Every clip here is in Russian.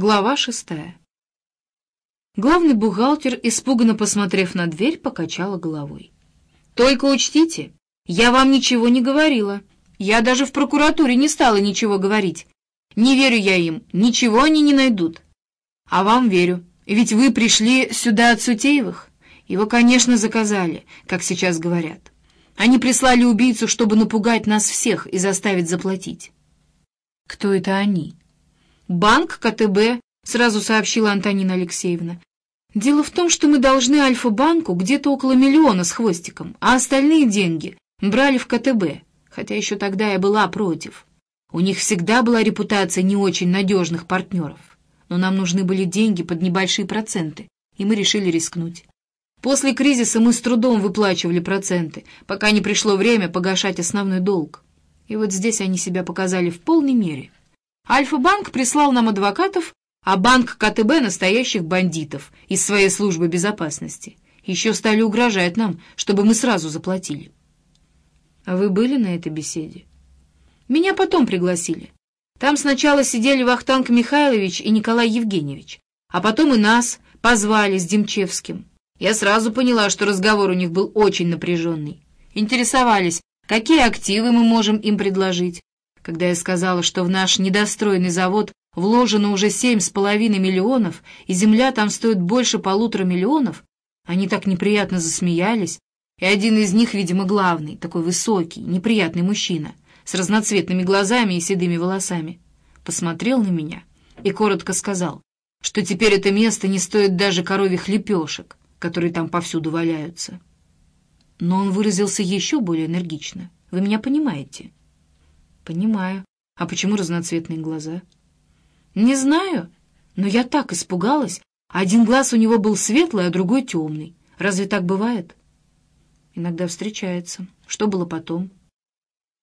Глава шестая. Главный бухгалтер, испуганно посмотрев на дверь, покачала головой. «Только учтите, я вам ничего не говорила. Я даже в прокуратуре не стала ничего говорить. Не верю я им, ничего они не найдут. А вам верю, ведь вы пришли сюда от Сутеевых. Его, конечно, заказали, как сейчас говорят. Они прислали убийцу, чтобы напугать нас всех и заставить заплатить». «Кто это они?» «Банк КТБ», — сразу сообщила Антонина Алексеевна. «Дело в том, что мы должны Альфа-банку где-то около миллиона с хвостиком, а остальные деньги брали в КТБ, хотя еще тогда я была против. У них всегда была репутация не очень надежных партнеров, но нам нужны были деньги под небольшие проценты, и мы решили рискнуть. После кризиса мы с трудом выплачивали проценты, пока не пришло время погашать основной долг. И вот здесь они себя показали в полной мере». Альфа-банк прислал нам адвокатов, а банк КТБ — настоящих бандитов из своей службы безопасности. Еще стали угрожать нам, чтобы мы сразу заплатили. А вы были на этой беседе? Меня потом пригласили. Там сначала сидели Вахтанг Михайлович и Николай Евгеньевич, а потом и нас позвали с Демчевским. Я сразу поняла, что разговор у них был очень напряженный. Интересовались, какие активы мы можем им предложить, когда я сказала, что в наш недостроенный завод вложено уже семь с половиной миллионов, и земля там стоит больше полутора миллионов, они так неприятно засмеялись, и один из них, видимо, главный, такой высокий, неприятный мужчина, с разноцветными глазами и седыми волосами, посмотрел на меня и коротко сказал, что теперь это место не стоит даже коровьих лепешек, которые там повсюду валяются. Но он выразился еще более энергично. Вы меня понимаете? «Понимаю. А почему разноцветные глаза?» «Не знаю, но я так испугалась. Один глаз у него был светлый, а другой темный. Разве так бывает?» «Иногда встречается. Что было потом?»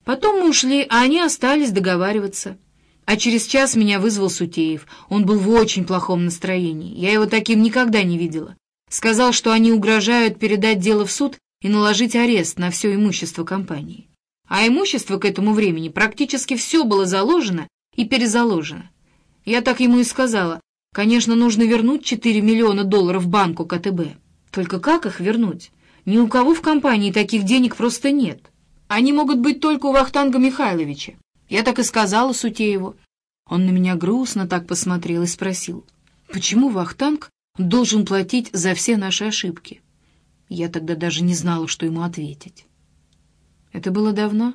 «Потом мы ушли, а они остались договариваться. А через час меня вызвал Сутеев. Он был в очень плохом настроении. Я его таким никогда не видела. Сказал, что они угрожают передать дело в суд и наложить арест на все имущество компании а имущество к этому времени практически все было заложено и перезаложено. Я так ему и сказала, конечно, нужно вернуть 4 миллиона долларов банку КТБ. Только как их вернуть? Ни у кого в компании таких денег просто нет. Они могут быть только у Вахтанга Михайловича. Я так и сказала Сутееву. Он на меня грустно так посмотрел и спросил, почему Вахтанг должен платить за все наши ошибки? Я тогда даже не знала, что ему ответить. Это было давно?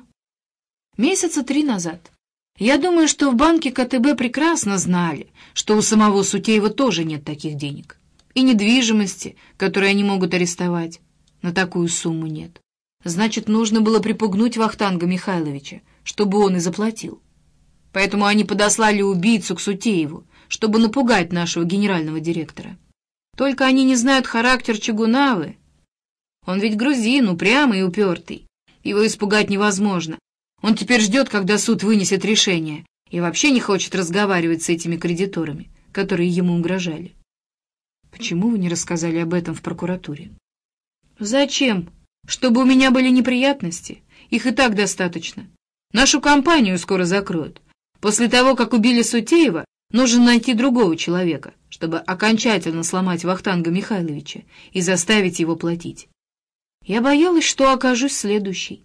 Месяца три назад. Я думаю, что в банке КТБ прекрасно знали, что у самого Сутеева тоже нет таких денег. И недвижимости, которые они могут арестовать. На такую сумму нет. Значит, нужно было припугнуть Вахтанга Михайловича, чтобы он и заплатил. Поэтому они подослали убийцу к Сутееву, чтобы напугать нашего генерального директора. Только они не знают характер Чугунавы. Он ведь грузин, упрямый и упертый. Его испугать невозможно. Он теперь ждет, когда суд вынесет решение, и вообще не хочет разговаривать с этими кредиторами, которые ему угрожали. Почему вы не рассказали об этом в прокуратуре? Зачем? Чтобы у меня были неприятности. Их и так достаточно. Нашу компанию скоро закроют. После того, как убили Сутеева, нужно найти другого человека, чтобы окончательно сломать Вахтанга Михайловича и заставить его платить. Я боялась, что окажусь следующей.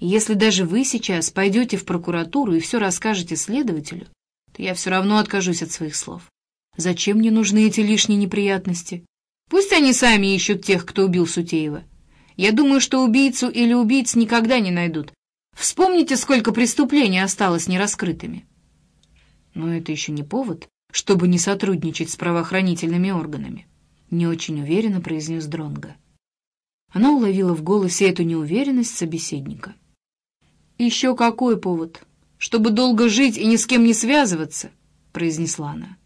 Если даже вы сейчас пойдете в прокуратуру и все расскажете следователю, то я все равно откажусь от своих слов. Зачем мне нужны эти лишние неприятности? Пусть они сами ищут тех, кто убил Сутеева. Я думаю, что убийцу или убийц никогда не найдут. Вспомните, сколько преступлений осталось нераскрытыми. Но это еще не повод, чтобы не сотрудничать с правоохранительными органами. Не очень уверенно произнес Дронга. Она уловила в голосе эту неуверенность собеседника. «Еще какой повод? Чтобы долго жить и ни с кем не связываться?» — произнесла она.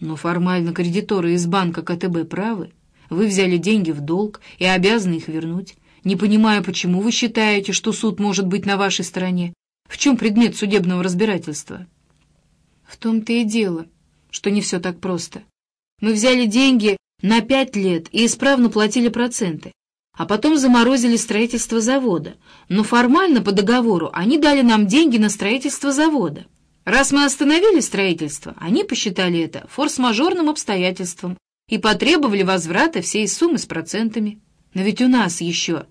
«Но формально кредиторы из банка КТБ правы. Вы взяли деньги в долг и обязаны их вернуть. Не понимаю, почему вы считаете, что суд может быть на вашей стороне. В чем предмет судебного разбирательства?» «В том-то и дело, что не все так просто. Мы взяли деньги на пять лет и исправно платили проценты а потом заморозили строительство завода, но формально по договору они дали нам деньги на строительство завода. Раз мы остановили строительство, они посчитали это форс-мажорным обстоятельством и потребовали возврата всей суммы с процентами. Но ведь у нас еще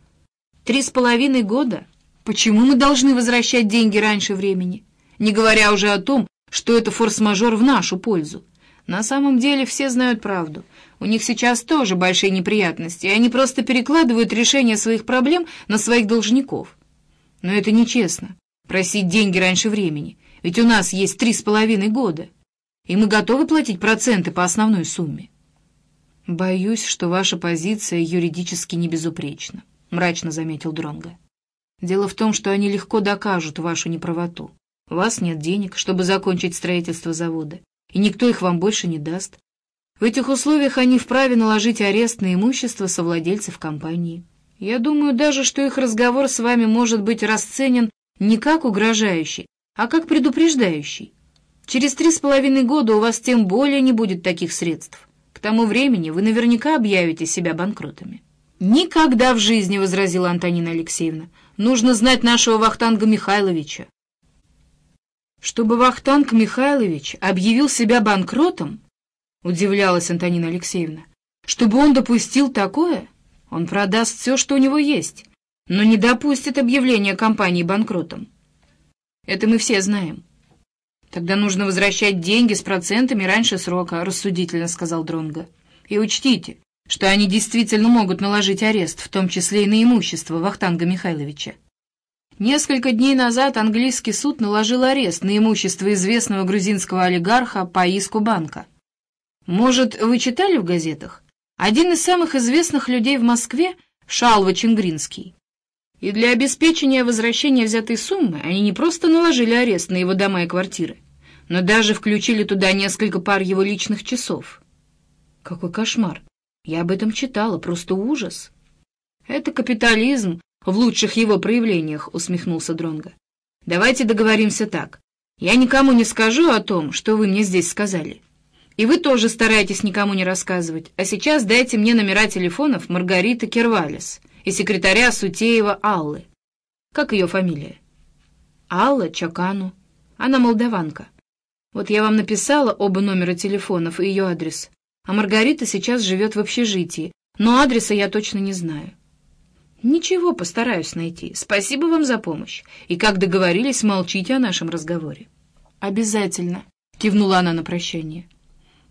три с половиной года. Почему мы должны возвращать деньги раньше времени? Не говоря уже о том, что это форс-мажор в нашу пользу. На самом деле все знают правду. У них сейчас тоже большие неприятности, и они просто перекладывают решение своих проблем на своих должников. Но это нечестно. Просить деньги раньше времени. Ведь у нас есть три с половиной года. И мы готовы платить проценты по основной сумме. «Боюсь, что ваша позиция юридически не безупречна», — мрачно заметил Дронга. «Дело в том, что они легко докажут вашу неправоту. У вас нет денег, чтобы закончить строительство завода, и никто их вам больше не даст. В этих условиях они вправе наложить арест на имущество совладельцев компании. Я думаю даже, что их разговор с вами может быть расценен не как угрожающий, а как предупреждающий. Через три с половиной года у вас тем более не будет таких средств. К тому времени вы наверняка объявите себя банкротами. «Никогда в жизни», — возразила Антонина Алексеевна, — «нужно знать нашего Вахтанга Михайловича». «Чтобы Вахтанг Михайлович объявил себя банкротом?» — удивлялась Антонина Алексеевна. «Чтобы он допустил такое? Он продаст все, что у него есть, но не допустит объявления компании банкротом. Это мы все знаем». «Тогда нужно возвращать деньги с процентами раньше срока», — рассудительно сказал Дронго. «И учтите, что они действительно могут наложить арест, в том числе и на имущество Вахтанга Михайловича. Несколько дней назад английский суд наложил арест на имущество известного грузинского олигарха по иску банка. Может, вы читали в газетах? Один из самых известных людей в Москве — Шалва Чингринский. И для обеспечения возвращения взятой суммы они не просто наложили арест на его дома и квартиры, но даже включили туда несколько пар его личных часов. Какой кошмар! Я об этом читала, просто ужас. Это капитализм в лучших его проявлениях, усмехнулся Дронга. Давайте договоримся так. Я никому не скажу о том, что вы мне здесь сказали. И вы тоже старайтесь никому не рассказывать. А сейчас дайте мне номера телефонов Маргариты Кервалес и секретаря Сутеева Аллы. Как ее фамилия? Алла Чакану. Она молдаванка. Вот я вам написала оба номера телефонов и ее адрес. А Маргарита сейчас живет в общежитии, но адреса я точно не знаю. Ничего, постараюсь найти. Спасибо вам за помощь. И, как договорились, молчите о нашем разговоре. Обязательно, кивнула она на прощание.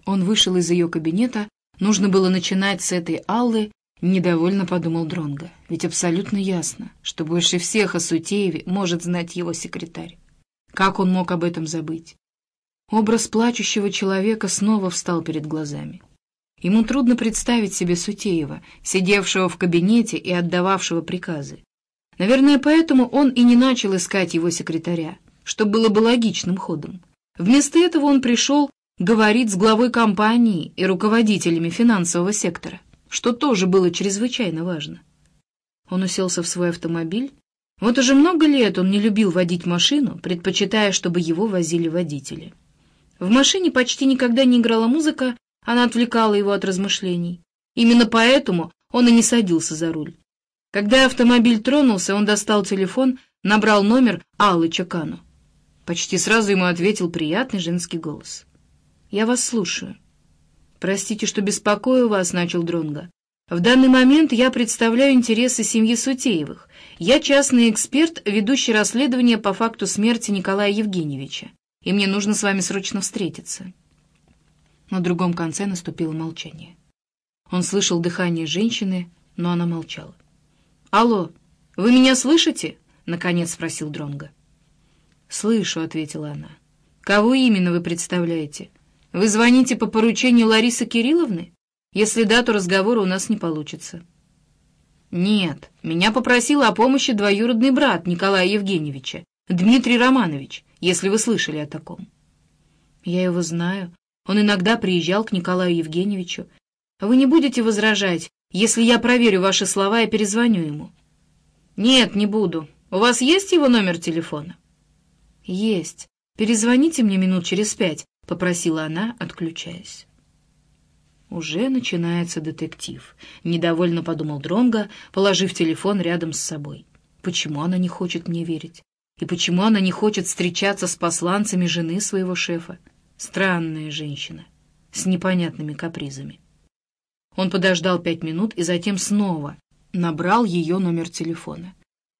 Он вышел из ее кабинета. Нужно было начинать с этой Аллы, Недовольно подумал Дронга, ведь абсолютно ясно, что больше всех о Сутееве может знать его секретарь. Как он мог об этом забыть? Образ плачущего человека снова встал перед глазами. Ему трудно представить себе Сутеева, сидевшего в кабинете и отдававшего приказы. Наверное, поэтому он и не начал искать его секретаря, что было бы логичным ходом. Вместо этого он пришел говорить с главой компании и руководителями финансового сектора что тоже было чрезвычайно важно. Он уселся в свой автомобиль. Вот уже много лет он не любил водить машину, предпочитая, чтобы его возили водители. В машине почти никогда не играла музыка, она отвлекала его от размышлений. Именно поэтому он и не садился за руль. Когда автомобиль тронулся, он достал телефон, набрал номер Аллы Чакану. Почти сразу ему ответил приятный женский голос. «Я вас слушаю». «Простите, что беспокою вас», — начал Дронга. «В данный момент я представляю интересы семьи Сутеевых. Я частный эксперт, ведущий расследование по факту смерти Николая Евгеньевича, и мне нужно с вами срочно встретиться». На другом конце наступило молчание. Он слышал дыхание женщины, но она молчала. «Алло, вы меня слышите?» — наконец спросил Дронга. «Слышу», — ответила она. «Кого именно вы представляете?» Вы звоните по поручению Ларисы Кирилловны? Если да, то разговора у нас не получится. Нет, меня попросил о помощи двоюродный брат Николая Евгеньевича, Дмитрий Романович, если вы слышали о таком. Я его знаю. Он иногда приезжал к Николаю Евгеньевичу. Вы не будете возражать, если я проверю ваши слова и перезвоню ему? Нет, не буду. У вас есть его номер телефона? Есть. Перезвоните мне минут через пять, — попросила она, отключаясь. «Уже начинается детектив», — недовольно подумал Дронга, положив телефон рядом с собой. «Почему она не хочет мне верить? И почему она не хочет встречаться с посланцами жены своего шефа? Странная женщина, с непонятными капризами. Он подождал пять минут и затем снова набрал ее номер телефона.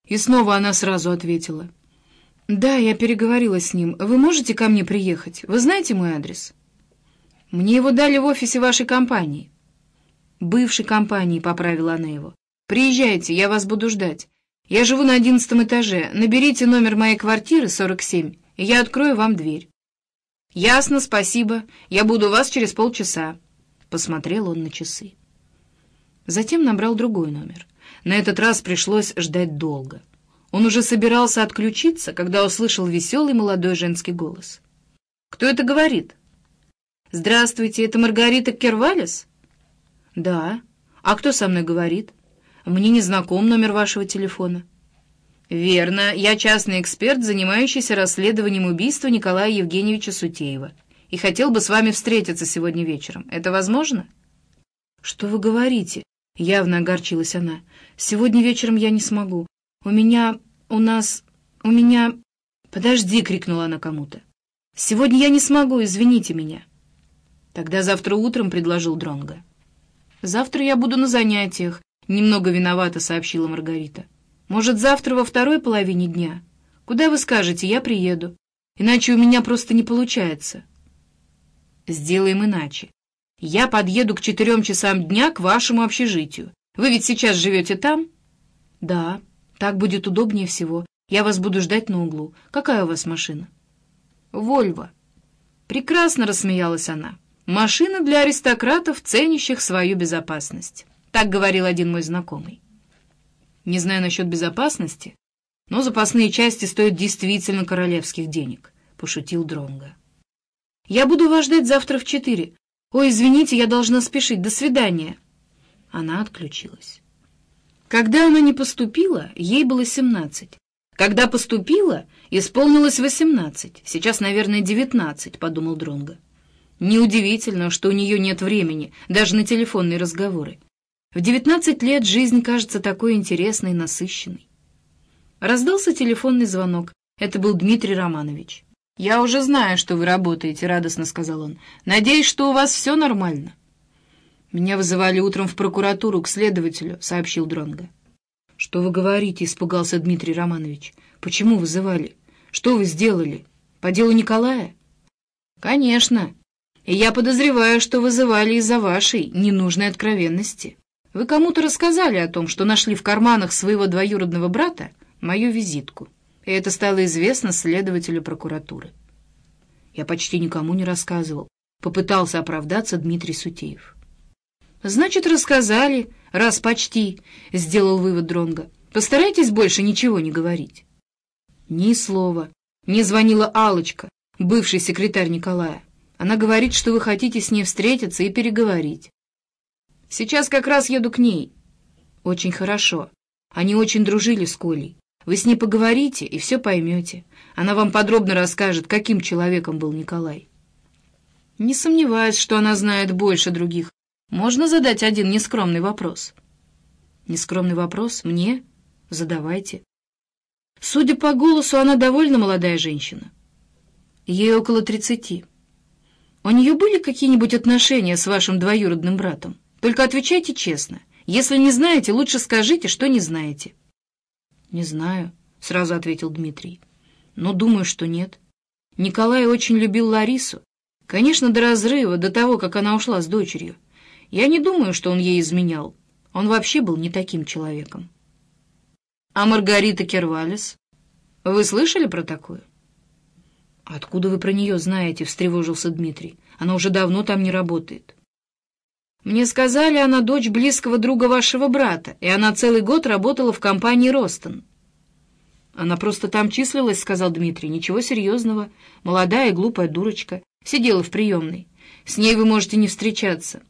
И снова она сразу ответила. «Да, я переговорила с ним. Вы можете ко мне приехать? Вы знаете мой адрес?» «Мне его дали в офисе вашей компании». «Бывшей компании», — поправила она его. «Приезжайте, я вас буду ждать. Я живу на одиннадцатом этаже. Наберите номер моей квартиры, 47, и я открою вам дверь». «Ясно, спасибо. Я буду у вас через полчаса». Посмотрел он на часы. Затем набрал другой номер. На этот раз пришлось ждать долго. Он уже собирался отключиться, когда услышал веселый молодой женский голос. «Кто это говорит?» «Здравствуйте, это Маргарита Кервалес?» «Да. А кто со мной говорит?» Мне не знаком номер вашего телефона». «Верно. Я частный эксперт, занимающийся расследованием убийства Николая Евгеньевича Сутеева, и хотел бы с вами встретиться сегодня вечером. Это возможно?» «Что вы говорите?» — явно огорчилась она. «Сегодня вечером я не смогу. У меня... у нас... у меня...» «Подожди!» — крикнула она кому-то. «Сегодня я не смогу, извините меня». «Тогда завтра утром», — предложил Дронго. «Завтра я буду на занятиях, Немного виновата, сообщила Маргарита. Может, завтра во второй половине дня? Куда вы скажете, я приеду. Иначе у меня просто не получается. Сделаем иначе. Я подъеду к четырем часам дня к вашему общежитию. Вы ведь сейчас живете там? Да, так будет удобнее всего. Я вас буду ждать на углу. Какая у вас машина? Вольво. Прекрасно рассмеялась она. Машина для аристократов, ценящих свою безопасность. Так говорил один мой знакомый. Не знаю насчет безопасности, но запасные части стоят действительно королевских денег, — пошутил Дронга. Я буду вас ждать завтра в четыре. Ой, извините, я должна спешить. До свидания. Она отключилась. Когда она не поступила, ей было семнадцать. Когда поступила, исполнилось восемнадцать. Сейчас, наверное, девятнадцать, — подумал Дронга. Неудивительно, что у нее нет времени даже на телефонные разговоры. В девятнадцать лет жизнь кажется такой интересной и насыщенной. Раздался телефонный звонок. Это был Дмитрий Романович. «Я уже знаю, что вы работаете», — радостно сказал он. «Надеюсь, что у вас все нормально». «Меня вызывали утром в прокуратуру к следователю», — сообщил Дронго. «Что вы говорите?» — испугался Дмитрий Романович. «Почему вызывали? Что вы сделали? По делу Николая?» «Конечно. И я подозреваю, что вызывали из-за вашей ненужной откровенности». Вы кому-то рассказали о том, что нашли в карманах своего двоюродного брата мою визитку, и это стало известно следователю прокуратуры. Я почти никому не рассказывал. Попытался оправдаться Дмитрий Сутеев. «Значит, рассказали, раз почти», — сделал вывод Дронга. «Постарайтесь больше ничего не говорить». Ни слова. Не звонила алочка бывший секретарь Николая. Она говорит, что вы хотите с ней встретиться и переговорить. Сейчас как раз еду к ней». «Очень хорошо. Они очень дружили с Колей. Вы с ней поговорите и все поймете. Она вам подробно расскажет, каким человеком был Николай». «Не сомневаюсь, что она знает больше других. Можно задать один нескромный вопрос?» «Нескромный вопрос? Мне? Задавайте». Судя по голосу, она довольно молодая женщина. Ей около тридцати. У нее были какие-нибудь отношения с вашим двоюродным братом? Только отвечайте честно. Если не знаете, лучше скажите, что не знаете». «Не знаю», — сразу ответил Дмитрий. «Но думаю, что нет. Николай очень любил Ларису. Конечно, до разрыва, до того, как она ушла с дочерью. Я не думаю, что он ей изменял. Он вообще был не таким человеком». «А Маргарита Кервалес? Вы слышали про такое?» «Откуда вы про нее знаете?» — встревожился Дмитрий. «Она уже давно там не работает». Мне сказали, она дочь близкого друга вашего брата, и она целый год работала в компании «Ростон». «Она просто там числилась», — сказал Дмитрий. «Ничего серьезного. Молодая глупая дурочка. Сидела в приемной. С ней вы можете не встречаться».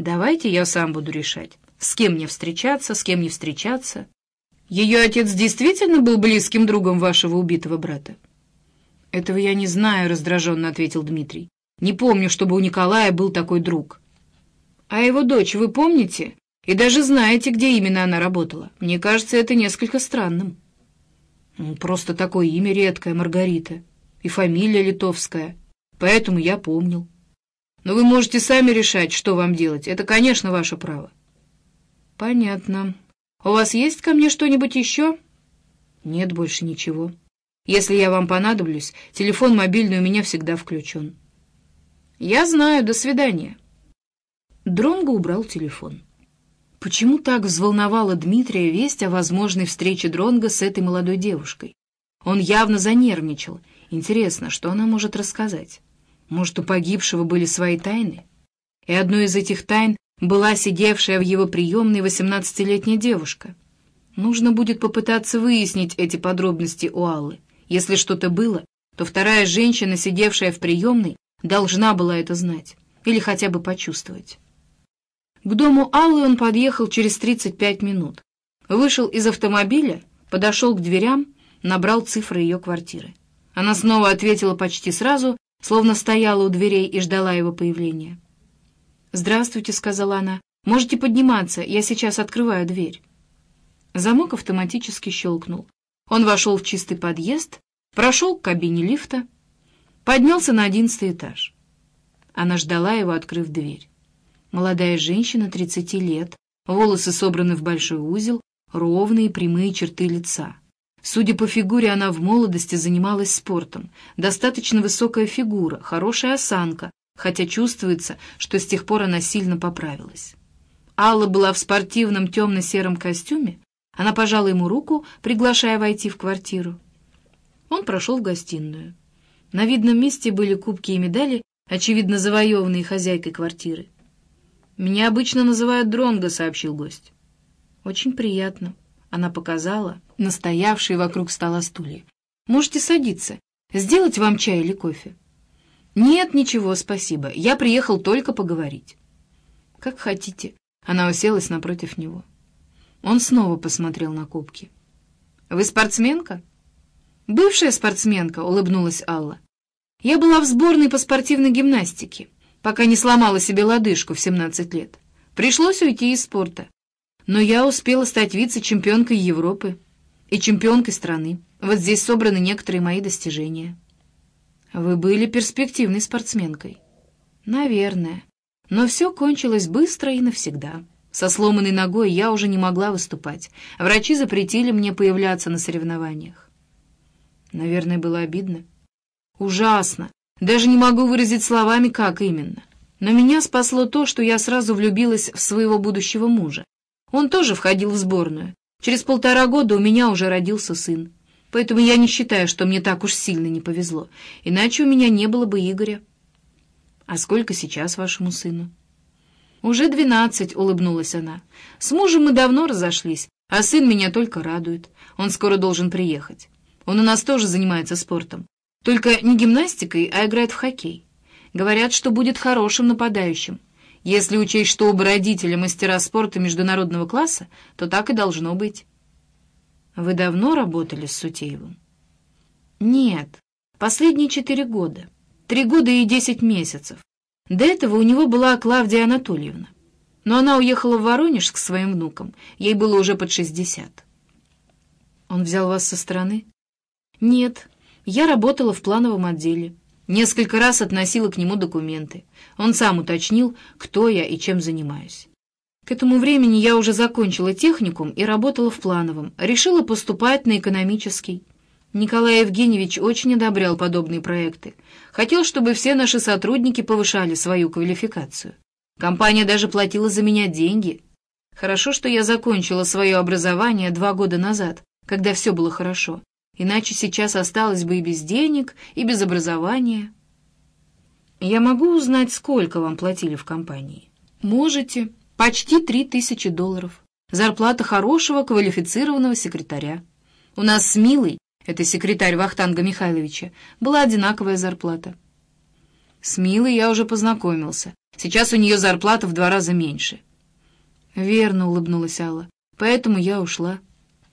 «Давайте я сам буду решать, с кем мне встречаться, с кем не встречаться». «Ее отец действительно был близким другом вашего убитого брата?» «Этого я не знаю», — раздраженно ответил Дмитрий. «Не помню, чтобы у Николая был такой друг». А его дочь вы помните? И даже знаете, где именно она работала? Мне кажется, это несколько странным. Ну, просто такое имя редкое, Маргарита. И фамилия литовская. Поэтому я помнил. Но вы можете сами решать, что вам делать. Это, конечно, ваше право. Понятно. У вас есть ко мне что-нибудь еще? Нет больше ничего. Если я вам понадоблюсь, телефон мобильный у меня всегда включен. Я знаю. До свидания. Дронго убрал телефон. Почему так взволновала Дмитрия весть о возможной встрече Дронга с этой молодой девушкой? Он явно занервничал. Интересно, что она может рассказать? Может, у погибшего были свои тайны? И одной из этих тайн была сидевшая в его приемной восемнадцатилетняя девушка. Нужно будет попытаться выяснить эти подробности у Аллы. Если что-то было, то вторая женщина, сидевшая в приемной, должна была это знать или хотя бы почувствовать. К дому Аллы он подъехал через 35 минут. Вышел из автомобиля, подошел к дверям, набрал цифры ее квартиры. Она снова ответила почти сразу, словно стояла у дверей и ждала его появления. «Здравствуйте», — сказала она. «Можете подниматься, я сейчас открываю дверь». Замок автоматически щелкнул. Он вошел в чистый подъезд, прошел к кабине лифта, поднялся на одиннадцатый этаж. Она ждала его, открыв дверь. Молодая женщина, 30 лет, волосы собраны в большой узел, ровные прямые черты лица. Судя по фигуре, она в молодости занималась спортом. Достаточно высокая фигура, хорошая осанка, хотя чувствуется, что с тех пор она сильно поправилась. Алла была в спортивном темно-сером костюме. Она пожала ему руку, приглашая войти в квартиру. Он прошел в гостиную. На видном месте были кубки и медали, очевидно завоеванные хозяйкой квартиры. «Меня обычно называют Дронго», — сообщил гость. «Очень приятно». Она показала настоявшие вокруг стола стулья. «Можете садиться. Сделать вам чай или кофе?» «Нет, ничего, спасибо. Я приехал только поговорить». «Как хотите». Она уселась напротив него. Он снова посмотрел на кубки. «Вы спортсменка?» «Бывшая спортсменка», — улыбнулась Алла. «Я была в сборной по спортивной гимнастике пока не сломала себе лодыжку в 17 лет. Пришлось уйти из спорта. Но я успела стать вице-чемпионкой Европы и чемпионкой страны. Вот здесь собраны некоторые мои достижения. Вы были перспективной спортсменкой. Наверное. Но все кончилось быстро и навсегда. Со сломанной ногой я уже не могла выступать. Врачи запретили мне появляться на соревнованиях. Наверное, было обидно. Ужасно. Даже не могу выразить словами, как именно. Но меня спасло то, что я сразу влюбилась в своего будущего мужа. Он тоже входил в сборную. Через полтора года у меня уже родился сын. Поэтому я не считаю, что мне так уж сильно не повезло. Иначе у меня не было бы Игоря. А сколько сейчас вашему сыну? Уже двенадцать, улыбнулась она. С мужем мы давно разошлись, а сын меня только радует. Он скоро должен приехать. Он у нас тоже занимается спортом. Только не гимнастикой, а играет в хоккей. Говорят, что будет хорошим нападающим. Если учесть, что оба родителя мастера спорта международного класса, то так и должно быть. Вы давно работали с Сутеевым? Нет, последние четыре года. Три года и десять месяцев. До этого у него была Клавдия Анатольевна. Но она уехала в Воронеж к своим внукам. Ей было уже под шестьдесят. Он взял вас со стороны? Нет, я работала в плановом отделе. Несколько раз относила к нему документы. Он сам уточнил, кто я и чем занимаюсь. К этому времени я уже закончила техникум и работала в плановом. Решила поступать на экономический. Николай Евгеньевич очень одобрял подобные проекты. Хотел, чтобы все наши сотрудники повышали свою квалификацию. Компания даже платила за меня деньги. Хорошо, что я закончила свое образование два года назад, когда все было хорошо иначе сейчас осталось бы и без денег, и без образования. Я могу узнать, сколько вам платили в компании? Можете. Почти три тысячи долларов. Зарплата хорошего квалифицированного секретаря. У нас с Милой, это секретарь Вахтанга Михайловича, была одинаковая зарплата. С Милой я уже познакомился. Сейчас у нее зарплата в два раза меньше. Верно, улыбнулась Алла. Поэтому я ушла.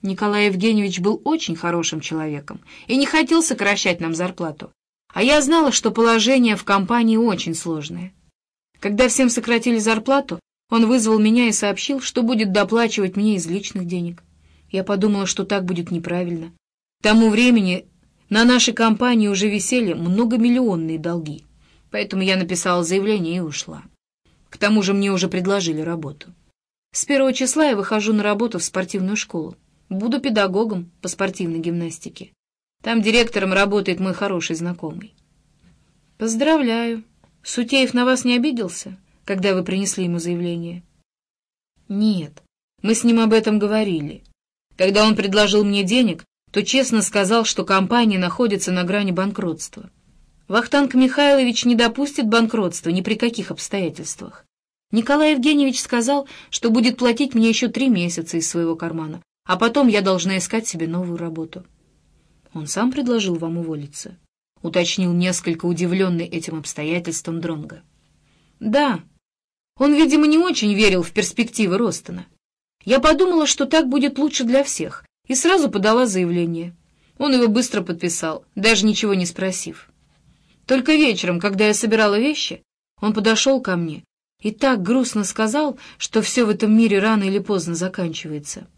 Николай Евгеньевич был очень хорошим человеком и не хотел сокращать нам зарплату. А я знала, что положение в компании очень сложное. Когда всем сократили зарплату, он вызвал меня и сообщил, что будет доплачивать мне из личных денег. Я подумала, что так будет неправильно. К тому времени на нашей компании уже висели многомиллионные долги, поэтому я написала заявление и ушла. К тому же мне уже предложили работу. С первого числа я выхожу на работу в спортивную школу. Буду педагогом по спортивной гимнастике. Там директором работает мой хороший знакомый. Поздравляю. Сутеев на вас не обиделся, когда вы принесли ему заявление? Нет. Мы с ним об этом говорили. Когда он предложил мне денег, то честно сказал, что компания находится на грани банкротства. Вахтанг Михайлович не допустит банкротства ни при каких обстоятельствах. Николай Евгеньевич сказал, что будет платить мне еще три месяца из своего кармана, а потом я должна искать себе новую работу. Он сам предложил вам уволиться, — уточнил несколько удивленный этим обстоятельством Дронга. Да, он, видимо, не очень верил в перспективы Ростона. Я подумала, что так будет лучше для всех, и сразу подала заявление. Он его быстро подписал, даже ничего не спросив. Только вечером, когда я собирала вещи, он подошел ко мне и так грустно сказал, что все в этом мире рано или поздно заканчивается.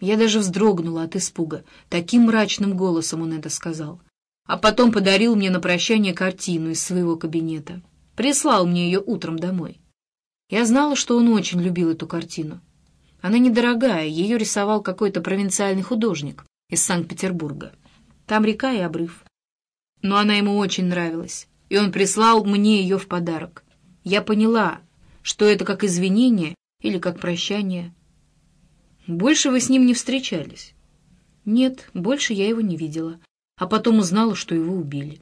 Я даже вздрогнула от испуга. Таким мрачным голосом он это сказал. А потом подарил мне на прощание картину из своего кабинета. Прислал мне ее утром домой. Я знала, что он очень любил эту картину. Она недорогая, ее рисовал какой-то провинциальный художник из Санкт-Петербурга. Там река и обрыв. Но она ему очень нравилась, и он прислал мне ее в подарок. Я поняла, что это как извинение или как прощание. Больше вы с ним не встречались? Нет, больше я его не видела. А потом узнала, что его убили.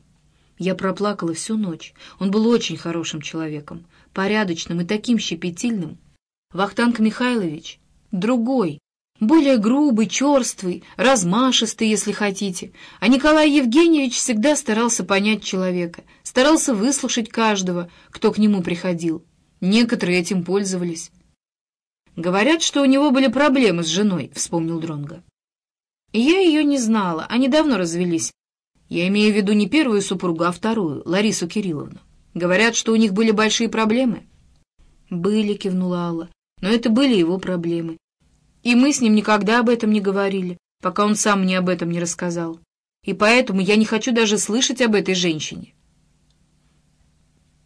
Я проплакала всю ночь. Он был очень хорошим человеком, порядочным и таким щепетильным. Вахтанг Михайлович другой, более грубый, черствый, размашистый, если хотите. А Николай Евгеньевич всегда старался понять человека, старался выслушать каждого, кто к нему приходил. Некоторые этим пользовались. «Говорят, что у него были проблемы с женой», — вспомнил Дронга. «Я ее не знала, они давно развелись. Я имею в виду не первую супругу, а вторую, Ларису Кирилловну. Говорят, что у них были большие проблемы». «Были», — кивнула Алла, — «но это были его проблемы. И мы с ним никогда об этом не говорили, пока он сам мне об этом не рассказал. И поэтому я не хочу даже слышать об этой женщине».